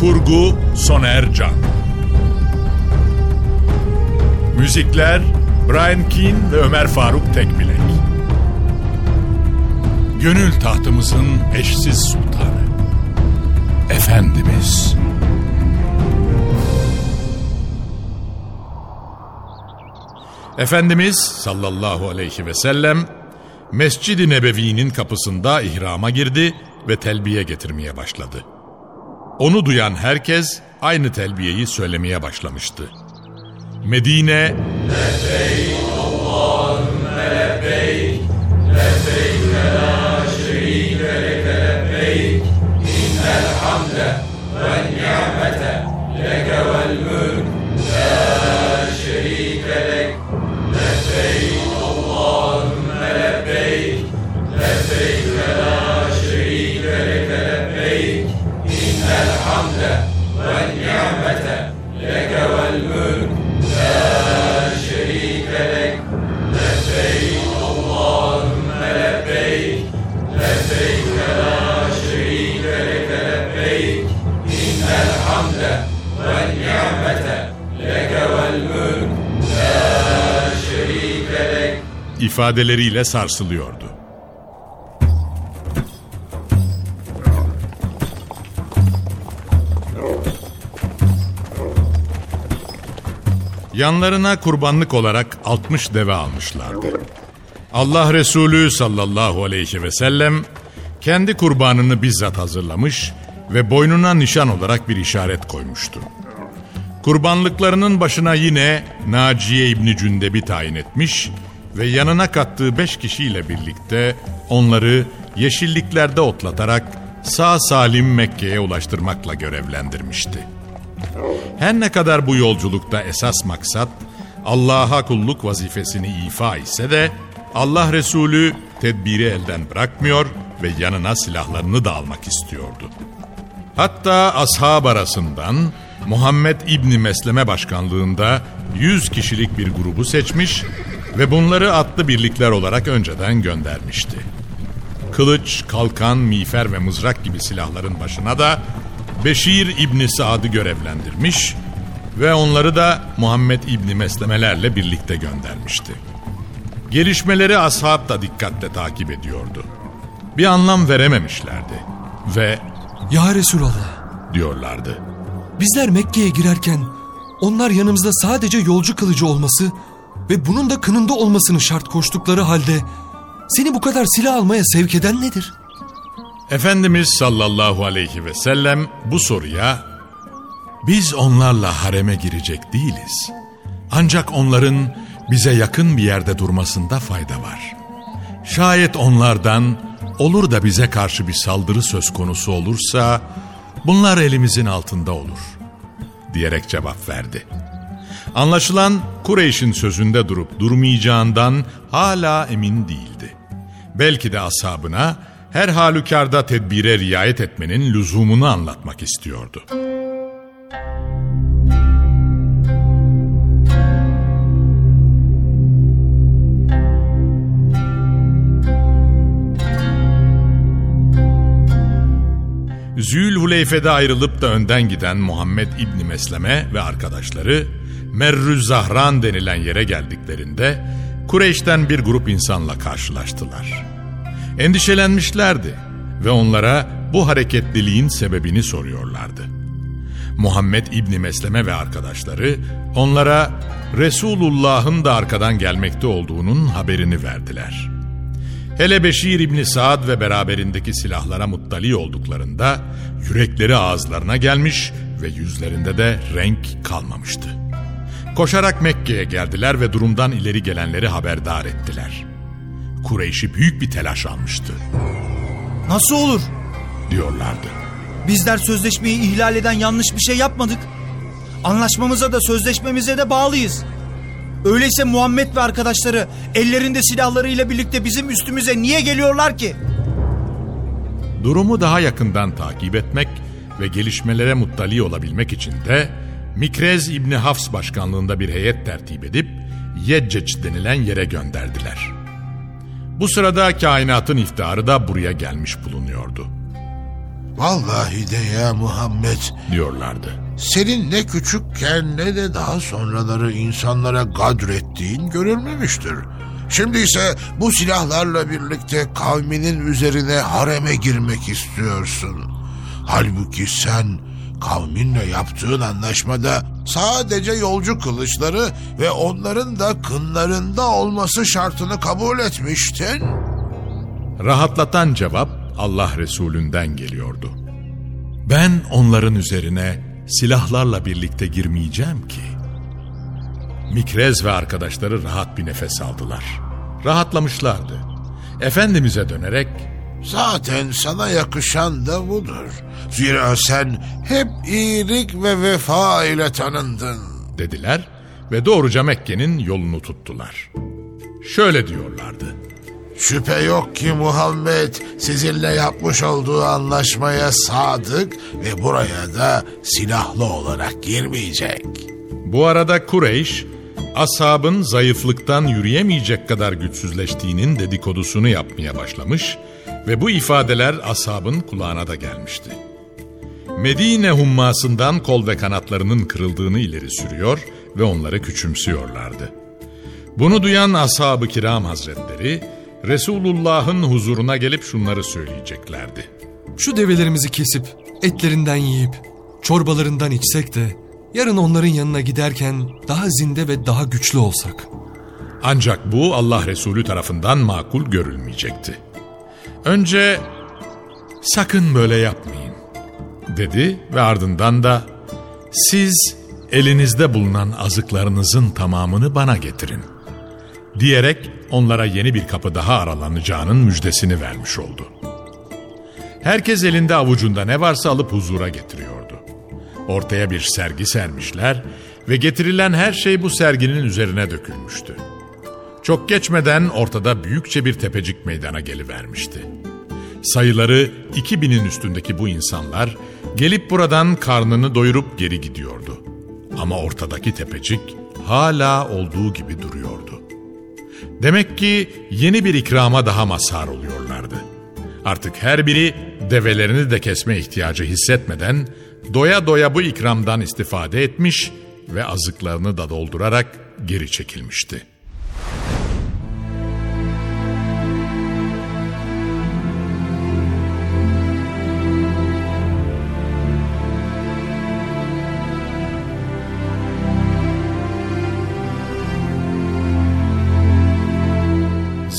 Kurgu Soner Can. Müzikler Brian Keane ve Ömer Faruk Tekbilek. Gönül tahtımızın eşsiz sultanı. Efendimiz. Efendimiz sallallahu aleyhi ve sellem Mescid-i Nebevi'nin kapısında ihrama girdi ve telbiye getirmeye başladı. Onu duyan herkes aynı telbiyeyi söylemeye başlamıştı. Medine ifadeleriyle sarsılıyordu. Yanlarına kurbanlık olarak 60 deve almışlardı. Allah Resulü sallallahu aleyhi ve sellem kendi kurbanını bizzat hazırlamış ve boynuna nişan olarak bir işaret koymuştu. Kurbanlıklarının başına yine Naciye İbni Cündeb'i tayin etmiş ve yanına kattığı beş kişiyle birlikte onları yeşilliklerde otlatarak sağ salim Mekke'ye ulaştırmakla görevlendirmişti. Her ne kadar bu yolculukta esas maksat Allah'a kulluk vazifesini ifa ise de Allah Resulü tedbiri elden bırakmıyor ve yanına silahlarını da almak istiyordu. Hatta ashab arasından Muhammed İbni Mesleme başkanlığında 100 kişilik bir grubu seçmiş ve bunları atlı birlikler olarak önceden göndermişti. Kılıç, kalkan, miğfer ve mızrak gibi silahların başına da Beşir İbni Saad'ı görevlendirmiş ve onları da Muhammed İbni Meslemelerle birlikte göndermişti. Gelişmeleri ashab da dikkatle takip ediyordu. Bir anlam verememişlerdi ve Ya Resulallah diyorlardı. bizler Mekke'ye girerken onlar yanımızda sadece yolcu kılıcı olması ve bunun da kınında olmasını şart koştukları halde seni bu kadar silah almaya sevk eden nedir? Efendimiz sallallahu aleyhi ve sellem bu soruya biz onlarla hareme girecek değiliz. Ancak onların bize yakın bir yerde durmasında fayda var. Şayet onlardan olur da bize karşı bir saldırı söz konusu olursa bunlar elimizin altında olur diyerek cevap verdi. Anlaşılan Kureyş'in sözünde durup durmayacağından hala emin değildi. Belki de ashabına her halükarda tedbire riayet etmenin lüzumunu anlatmak istiyordu. Zülhuleyfe'de ayrılıp da önden giden Muhammed İbni Mesleme ve arkadaşları Merrü Zahran denilen yere geldiklerinde Kureyş'ten bir grup insanla karşılaştılar. Endişelenmişlerdi ve onlara bu hareketliliğin sebebini soruyorlardı. Muhammed İbni Mesleme ve arkadaşları onlara Resulullah'ın da arkadan gelmekte olduğunun haberini verdiler. Hele Beşir İbni Saad ve beraberindeki silahlara muttali olduklarında yürekleri ağızlarına gelmiş ve yüzlerinde de renk kalmamıştı. Koşarak Mekke'ye geldiler ve durumdan ileri gelenleri haberdar ettiler. Kureyş'i büyük bir telaş almıştı Nasıl olur? diyorlardı. Bizler sözleşmeyi ihlal eden yanlış bir şey yapmadık. Anlaşmamıza da sözleşmemize de bağlıyız. Öyleyse Muhammed ve arkadaşları ellerinde silahlarıyla birlikte bizim üstümüze niye geliyorlar ki? Durumu daha yakından takip etmek ve gelişmelere muttali olabilmek için de Mikrez İbni Hafs başkanlığında bir heyet tertip edip Yecceç denilen yere gönderdiler. Bu sırada kainatın iftiharı da buraya gelmiş bulunuyordu Vallahi de ya Muhammed diyorlardı. senin ne küçükken ne de daha sonraları insanlara gadrettiğin görülmemiştir. Şimdi ise bu silahlarla birlikte kavminin üzerine hareme girmek istiyorsun. Halbuki sen kavminle yaptığın anlaşmada sadece yolcu kılıçları ve onların da kınlarında olması şartını kabul etmiştin. Rahatlatan cevap Allah Resulünden geliyordu. Ben onların üzerine silahlarla birlikte girmeyeceğim ki. Mikrez ve arkadaşları rahat bir nefes aldılar. Rahatlamışlardı. Efendimiz'e dönerek Zaten sana yakışan da budur. Zira sen hep iyilik ve vefa ile tanındın. dediler ve doğruca Mekke'nin yolunu tuttular. Şöyle diyorlardı. Şüphe yok ki Muhammed sizinle yapmış olduğu anlaşmaya sadık ve buraya da silahlı olarak girmeyecek. Bu arada Kureyş, ashabın zayıflıktan yürüyemeyecek kadar güçsüzleştiğinin dedikodusunu yapmaya başlamış ve bu ifadeler ashabın kulağına da gelmişti. Medine hummasından kol ve kanatlarının kırıldığını ileri sürüyor ve onları küçümsüyorlardı. Bunu duyan ashab-ı kiram hazretleri, Resulullah'ın huzuruna gelip şunları söyleyeceklerdi. Şu develerimizi kesip etlerinden yiyip çorbalarından içsek de yarın onların yanına giderken daha zinde ve daha güçlü olsak. Ancak bu Allah Resulü tarafından makul görülmeyecekti. Önce sakın böyle yapmayın dedi ve ardından da siz elinizde bulunan azıklarınızın tamamını bana getirin diyerek onlara yeni bir kapı daha aralanacağının müjdesini vermiş oldu. Herkes elinde avucunda ne varsa alıp huzura getiriyordu. Ortaya bir sergi sermişler ve getirilen her şey bu serginin üzerine dökülmüştü. Çok geçmeden ortada büyükçe bir tepecik meydana gelivermişti. Sayıları 2000'in üstündeki bu insanlar gelip buradan karnını doyurup geri gidiyordu. Ama ortadaki tepecik hala olduğu gibi duruyordu. Demek ki yeni bir ikrama daha mazhar oluyorlardı. Artık her biri develerini de kesme ihtiyacı hissetmeden doya doya bu ikramdan istifade etmiş ve azıklarını da doldurarak geri çekilmişti.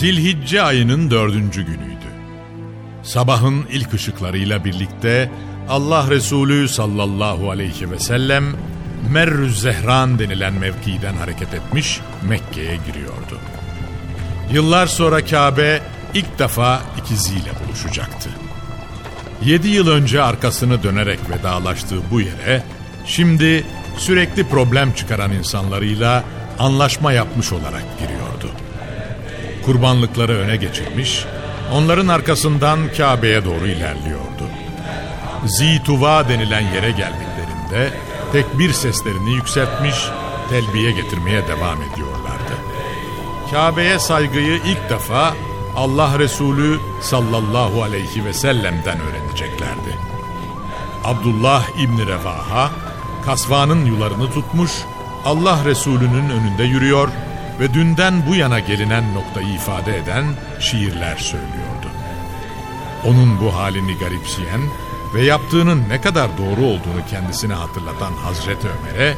Zilhicce ayının dördüncü günüydü. Sabahın ilk ışıklarıyla birlikte Allah Resulü sallallahu aleyhi ve sellem Merrüz Zehran denilen mevkiden hareket etmiş Mekke'ye giriyordu. Yıllar sonra Kabe ilk defa ikiziyle buluşacaktı. Yedi yıl önce arkasını dönerek vedalaştığı bu yere şimdi sürekli problem çıkaran insanlarıyla anlaşma yapmış olarak giriyordu. Kurbanlıkları öne geçirmiş, onların arkasından Kabe'ye doğru ilerliyordu. Zituva denilen yere geldiklerinde tekbir seslerini yükseltmiş, telbiye getirmeye devam ediyorlardı. Kabe'ye saygıyı ilk defa Allah Resulü sallallahu aleyhi ve sellem'den öğreneceklerdi. Abdullah İbni Revaha, kasvanın yularını tutmuş, Allah Resulü'nün önünde yürüyor ve dünden bu yana gelinen noktayı ifade eden şiirler söylüyordu. Onun bu halini garipseyen ve yaptığının ne kadar doğru olduğunu kendisine hatırlatan Hazreti Ömer'e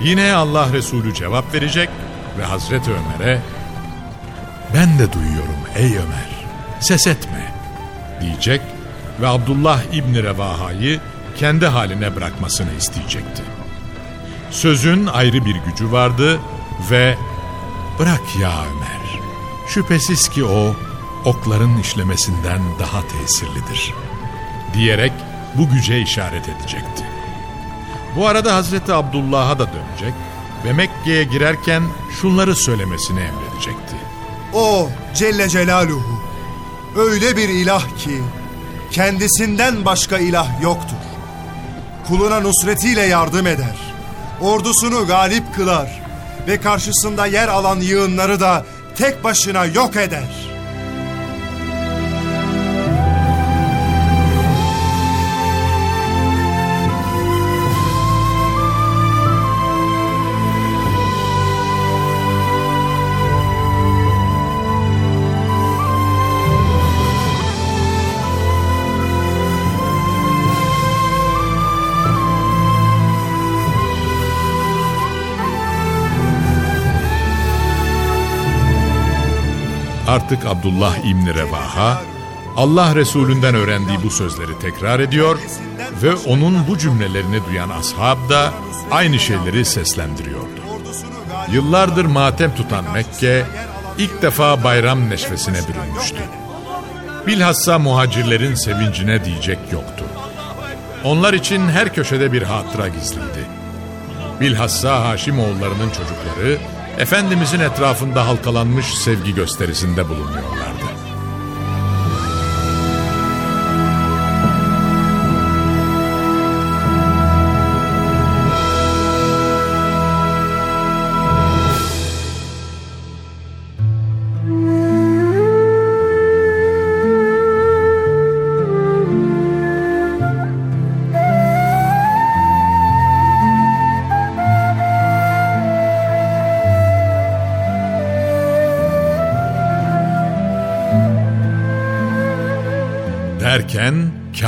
yine Allah Resulü cevap verecek ve Hazreti Ömer'e ben de duyuyorum ey Ömer ses etme diyecek ve Abdullah İbni Revaha'yı kendi haline bırakmasını isteyecekti. Sözün ayrı bir gücü vardı ve bırak ya Ömer şüphesiz ki o okların işlemesinden daha tesirlidir diyerek bu güce işaret edecekti. Bu arada Hazreti Abdullah'a da dönecek ve Mekke'ye girerken şunları söylemesini emredecekti. O Celle Celaluhu öyle bir ilah ki kendisinden başka ilah yoktur. Kuluna nusretiyle yardım eder. Ordusunu galip kılar ve karşısında yer alan yığınları da tek başına yok eder. Artık Abdullah İbni Revaha Allah Resulünden öğrendiği bu sözleri tekrar ediyor ve onun bu cümlelerini duyan ashab da aynı şeyleri seslendiriyordu. Yıllardır matem tutan Mekke ilk defa bayram neşvesine bürünmüştü. Bilhassa muhacirlerin sevincine diyecek yoktu. Onlar için her köşede bir hatıra gizliydi. Bilhassa Haşimoğullarının çocukları Efendimizin etrafında halkalanmış sevgi gösterisinde bulunuyorlardı.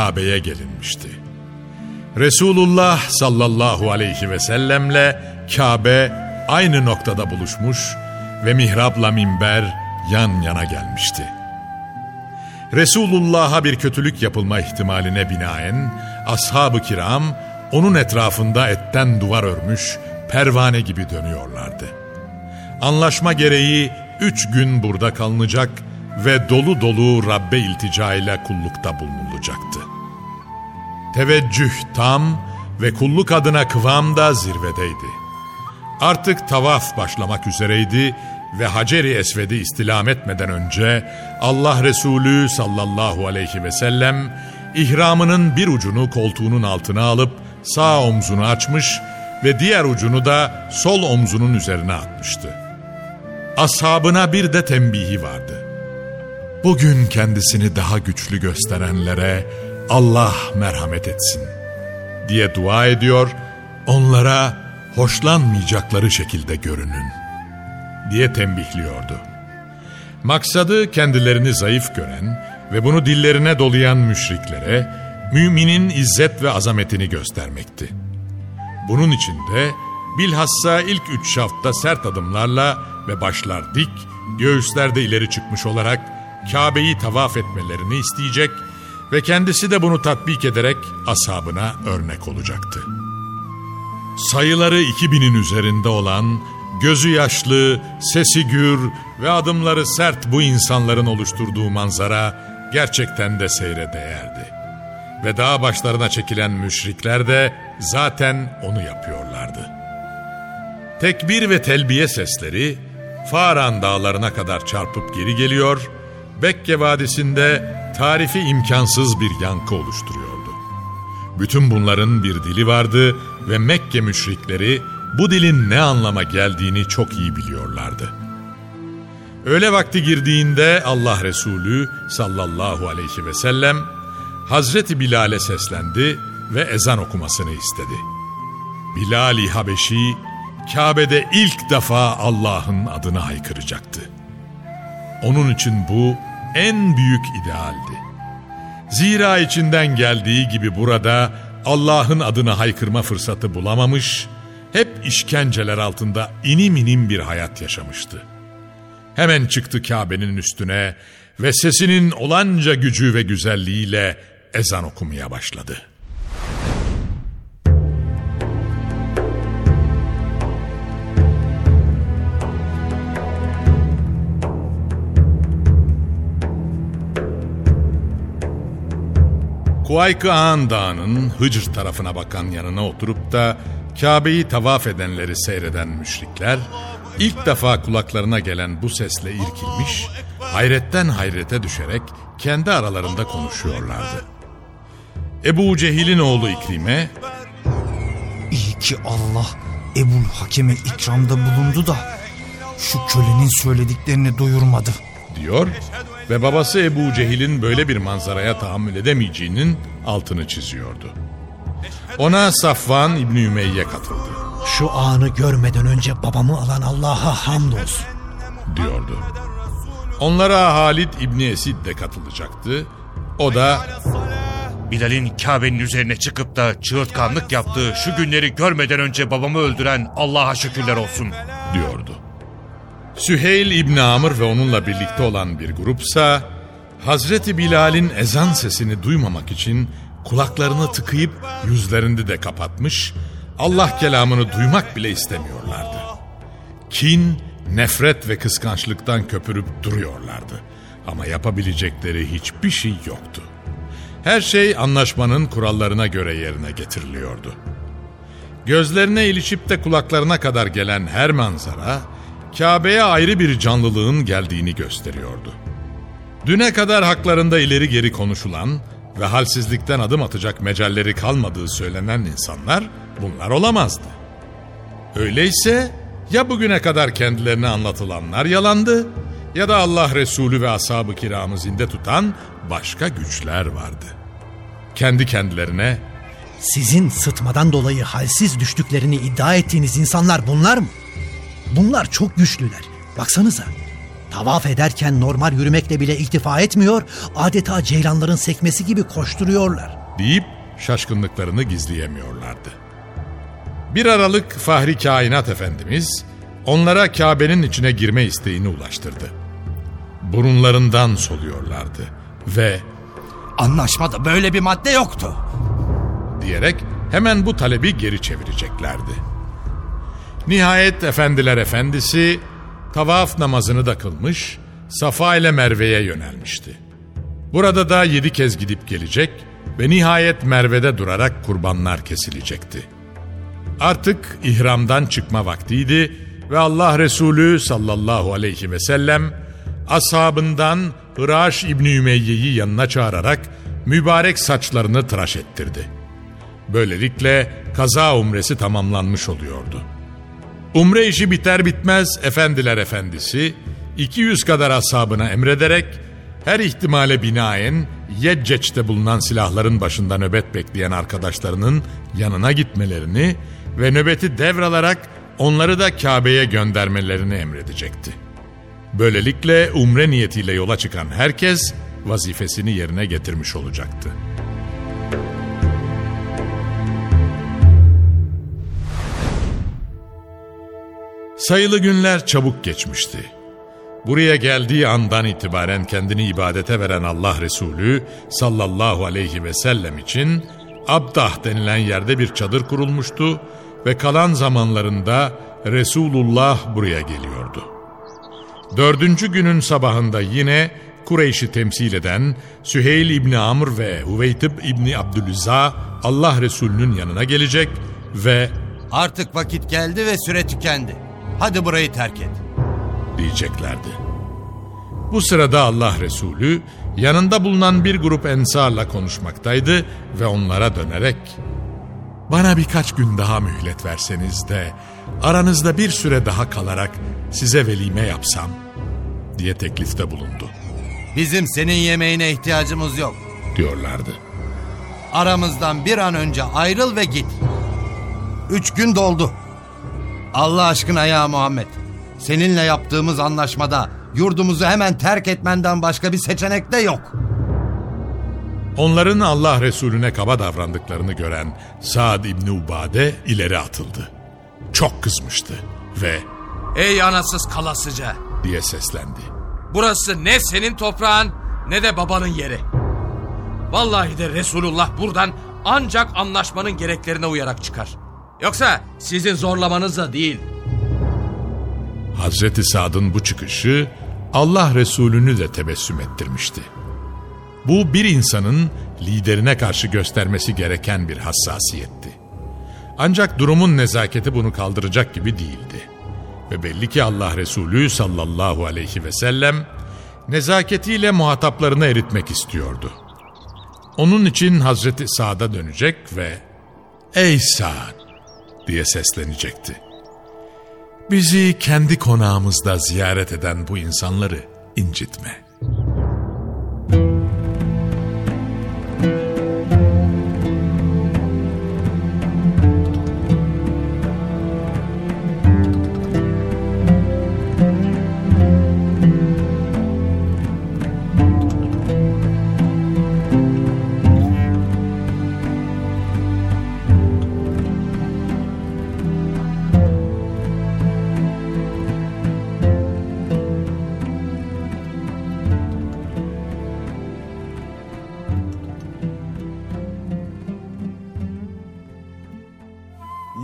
Kabe'ye gelinmişti. Resulullah sallallahu aleyhi ve sellemle Kabe aynı noktada buluşmuş ve mihrapla minber yan yana gelmişti. Resulullah'a bir kötülük yapılma ihtimaline binaen ashab-ı kiram onun etrafında etten duvar örmüş pervane gibi dönüyorlardı. Anlaşma gereği üç gün burada kalınacak ve dolu dolu Rabbe iltica ile kullukta bulunulacaktı. Teveccüh tam ve kulluk adına kıvam da zirvedeydi. Artık tavaf başlamak üzereydi ve Hacer-i Esved'i istilam etmeden önce Allah Resulü sallallahu aleyhi ve sellem ihramının bir ucunu koltuğunun altına alıp sağ omzunu açmış ve diğer ucunu da sol omzunun üzerine atmıştı. Ashabına bir de tembihi vardı. Bugün kendisini daha güçlü gösterenlere Allah merhamet etsin diye dua ediyor, onlara hoşlanmayacakları şekilde görünün diye tembihliyordu. Maksadı kendilerini zayıf gören ve bunu dillerine dolayan müşriklere müminin izzet ve azametini göstermekti. Bunun için de bilhassa ilk üç şafta sert adımlarla ve başlar dik, göğüslerde ileri çıkmış olarak Kabe'yi tavaf etmelerini isteyecek ve kendisi de bunu tatbik ederek ashabına örnek olacaktı. Sayıları 2000'in üzerinde olan, gözü yaşlı, sesi gür ve adımları sert bu insanların oluşturduğu manzara gerçekten de seyre değerdi. Ve dağ başlarına çekilen müşrikler de zaten onu yapıyorlardı. Tekbir ve telbiye sesleri Faran dağlarına kadar çarpıp geri geliyor Bekke Vadisi'nde tarifi imkansız bir yankı oluşturuyordu. Bütün bunların bir dili vardı ve Mekke müşrikleri bu dilin ne anlama geldiğini çok iyi biliyorlardı. Öğle vakti girdiğinde Allah Resulü sallallahu aleyhi ve sellem Hazreti Bilal'e seslendi ve ezan okumasını istedi. Bilal-i Habeşi Kabe'de ilk defa Allah'ın adını haykıracaktı. Onun için bu en büyük idealdi. Zira içinden geldiği gibi burada Allah'ın adını haykırma fırsatı bulamamış, hep işkenceler altında inim inim bir hayat yaşamıştı. Hemen çıktı Kabe'nin üstüne ve sesinin olanca gücü ve güzelliğiyle ezan okumaya başladı. Kuaykı Ağan Dağı'nın Hıcr tarafına bakan yanına oturup da Kabe'yi tavaf edenleri seyreden müşrikler ilk defa kulaklarına gelen bu sesle irkilmiş, hayretten hayrete düşerek kendi aralarında konuşuyorlardı. Ebu Cehil'in oğlu İkrime, İyi ki Allah Ebul Hakem'e ikramda bulundu da şu kölenin söylediklerini duyurmadı. diyor ve babası Ebu Cehil'in böyle bir manzaraya tahammül edemeyeceğinin altını çiziyordu. Ona Safvan İbni Ümeyye katıldı, Şu anı görmeden önce babamı alan Allah'a hamdolsun. diyordu. Onlara Halid İbni Esid de katılacaktı. O da Bilal'in Kabe'nin üzerine çıkıp da çığırtkanlık yaptığı şu günleri görmeden önce babamı öldüren Allah'a şükürler olsun. diyordu. Süheyl İbni Amr ve onunla birlikte olan bir grupsa Hazreti Bilal'in ezan sesini duymamak için kulaklarını tıkayıp yüzlerini de kapatmış, Allah kelamını duymak bile istemiyorlardı. Kin, nefret ve kıskançlıktan köpürüp duruyorlardı. Ama yapabilecekleri hiçbir şey yoktu. Her şey anlaşmanın kurallarına göre yerine getiriliyordu. Gözlerine ilişip de kulaklarına kadar gelen her manzara, Kabe'ye ayrı bir canlılığın geldiğini gösteriyordu. Düne kadar haklarında ileri geri konuşulan ve halsizlikten adım atacak mecalleri kalmadığı söylenen insanlar bunlar olamazdı. Öyleyse ya bugüne kadar kendilerine anlatılanlar yalandı ya da Allah Resulü ve ashab-ı kiramı zinde tutan başka güçler vardı. Kendi kendilerine Sizin sıtmadan dolayı halsiz düştüklerini iddia ettiğiniz insanlar bunlar mı? Bunlar çok güçlüler. Baksanıza. Tavaf ederken normal yürümekle bile iktifa etmiyor, adeta ceylanların sekmesi gibi koşturuyorlar. deyip şaşkınlıklarını gizleyemiyorlardı. Bir aralık Fahri Kainat Efendimiz onlara Kabe'nin içine girme isteğini ulaştırdı. Burunlarından soluyorlardı ve Anlaşmada böyle bir madde yoktu. diyerek hemen bu talebi geri çevireceklerdi. Nihayet efendiler efendisi tavaf namazını da kılmış, Safa ile Merve'ye yönelmişti. Burada da yedi kez gidip gelecek ve nihayet Merve'de durarak kurbanlar kesilecekti. Artık ihramdan çıkma vaktiydi ve Allah Resulü sallallahu aleyhi ve sellem ashabından Hıraş İbni Ümeyye'yi yanına çağırarak mübarek saçlarını tıraş ettirdi. Böylelikle kaza umresi tamamlanmış oluyordu. Umre işi biter bitmez efendiler efendisi 200 kadar ashabına emrederek her ihtimale binaen Yecceç'te bulunan silahların başında nöbet bekleyen arkadaşlarının yanına gitmelerini ve nöbeti devralarak onları da Kabe'ye göndermelerini emredecekti. Böylelikle umre niyetiyle yola çıkan herkes vazifesini yerine getirmiş olacaktı. Sayılı günler çabuk geçmişti. Buraya geldiği andan itibaren kendini ibadete veren Allah Resulü sallallahu aleyhi ve sellem için Abdah denilen yerde bir çadır kurulmuştu ve kalan zamanlarında Resulullah buraya geliyordu. Dördüncü günün sabahında yine Kureyş'i temsil eden Süheyl İbni Amr ve Huveytib İbni Abdülüzza Allah Resulü'nün yanına gelecek ve Artık vakit geldi ve süre tükendi. Hadi burayı terk et. diyeceklerdi. Bu sırada Allah Resulü yanında bulunan bir grup ensarla konuşmaktaydı ve onlara dönerek bana birkaç gün daha mühlet verseniz de aranızda bir süre daha kalarak size velime yapsam diye teklifte bulundu Bizim senin yemeğine ihtiyacımız yok. diyorlardı. Aramızdan bir an önce ayrıl ve git. Üç gün doldu. Allah aşkına ya Muhammed. Seninle yaptığımız anlaşmada yurdumuzu hemen terk etmenden başka bir seçenek de yok. Onların Allah Resulüne kaba davrandıklarını gören Saad İbni Ubade ileri atıldı. Çok kızmıştı ve Ey anasız kalasıca. diye seslendi. Burası ne senin toprağın ne de babanın yeri. Vallahi de Resulullah buradan ancak anlaşmanın gereklerine uyarak çıkar. Yoksa sizin zorlamanızla değil. Hazreti Sad'ın bu çıkışı Allah Resulü'nü de tebessüm ettirmişti. Bu bir insanın liderine karşı göstermesi gereken bir hassasiyetti. Ancak durumun nezaketi bunu kaldıracak gibi değildi. Ve belli ki Allah Resulü sallallahu aleyhi ve sellem nezaketiyle muhataplarını eritmek istiyordu. Onun için Hazreti Sa'da dönecek ve ''Ey Sa'd'' diye seslenecekti. Bizi kendi konağımızda ziyaret eden bu insanları incitme.